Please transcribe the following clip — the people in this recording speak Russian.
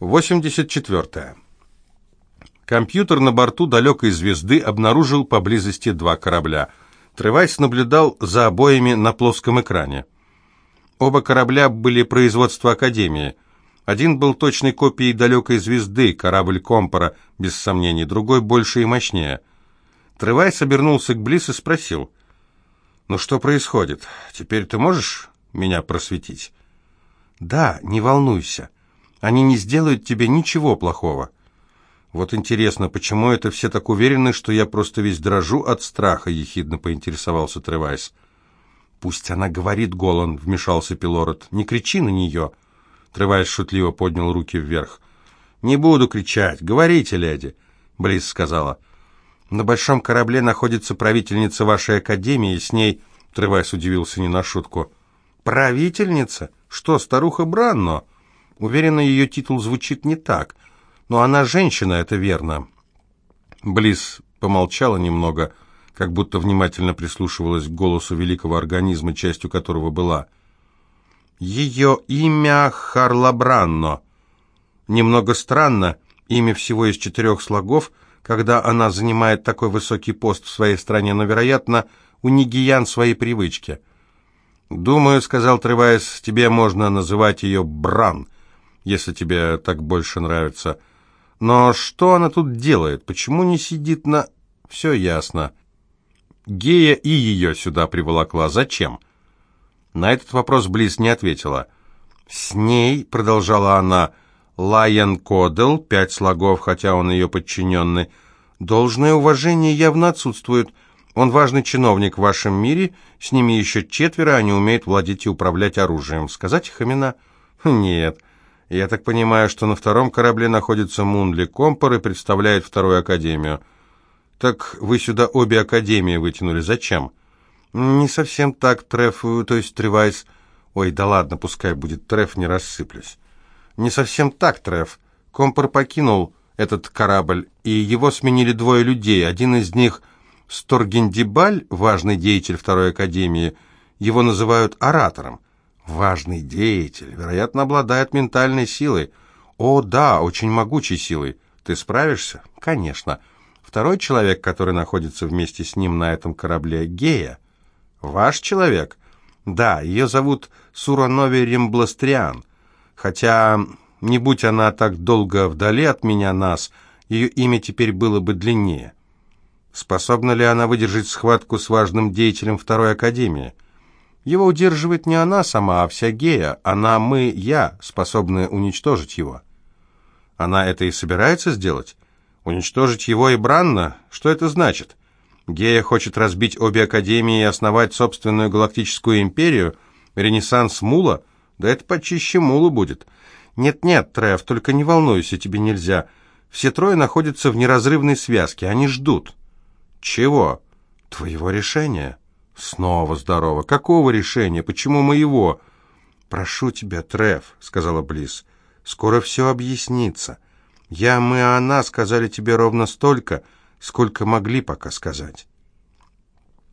84. Компьютер на борту далекой звезды обнаружил поблизости два корабля. Тревайс наблюдал за обоими на плоском экране. Оба корабля были производства Академии. Один был точной копией далекой звезды, корабль Компора, без сомнений, другой больше и мощнее. Тревайс обернулся к Близ и спросил, «Ну что происходит? Теперь ты можешь меня просветить?» «Да, не волнуйся». Они не сделают тебе ничего плохого. Вот интересно, почему это все так уверены, что я просто весь дрожу от страха, ехидно поинтересовался Тревайс. Пусть она говорит, Голан, вмешался Пилород. Не кричи на нее. Тревайс шутливо поднял руки вверх. Не буду кричать. Говорите, леди, Близ сказала. На большом корабле находится правительница вашей академии, с ней... Тревайс удивился не на шутку. «Правительница? Что, старуха Бранно?» Уверена, ее титул звучит не так. Но она женщина, это верно. Близ помолчала немного, как будто внимательно прислушивалась к голосу великого организма, частью которого была. Ее имя Харлабранно. Немного странно, имя всего из четырех слогов, когда она занимает такой высокий пост в своей стране, но, вероятно, у Нигиян свои привычки. «Думаю, — сказал Тревайс, — тебе можно называть ее Бран если тебе так больше нравится. Но что она тут делает? Почему не сидит на... Все ясно. Гея и ее сюда приволокла. Зачем? На этот вопрос Близ не ответила. «С ней», — продолжала она, — «Лайен Кодел, пять слогов, хотя он ее подчиненный. Должное уважение явно отсутствует. Он важный чиновник в вашем мире, с ними еще четверо, они умеют владеть и управлять оружием. Сказать их имена?» «Нет». Я так понимаю, что на втором корабле находится Мунли Компор и представляет вторую академию. Так вы сюда обе академии вытянули. Зачем? Не совсем так, Треф, то есть Тревайс. Ой, да ладно, пускай будет Треф, не рассыплюсь. Не совсем так, Треф. Компор покинул этот корабль, и его сменили двое людей. Один из них Сторгендибаль, важный деятель второй академии. Его называют оратором. Важный деятель, вероятно, обладает ментальной силой. О, да, очень могучей силой. Ты справишься? Конечно. Второй человек, который находится вместе с ним на этом корабле, Гея. Ваш человек? Да, ее зовут Суранови Рембластриан. Хотя, не будь она так долго вдали от меня нас, ее имя теперь было бы длиннее. Способна ли она выдержать схватку с важным деятелем Второй Академии? Его удерживает не она сама, а вся гея. Она, мы, я, способны уничтожить его. Она это и собирается сделать? Уничтожить его и Бранна? Что это значит? Гея хочет разбить обе академии и основать собственную галактическую империю? Ренессанс Мула? Да это почище Мула будет. Нет-нет, Треф, только не волнуйся, тебе нельзя. Все трое находятся в неразрывной связке, они ждут. Чего? Твоего решения. Снова здорово. Какого решения? Почему моего? Прошу тебя, Треф, сказала Близ. Скоро все объяснится. Я, мы, она сказали тебе ровно столько, сколько могли пока сказать.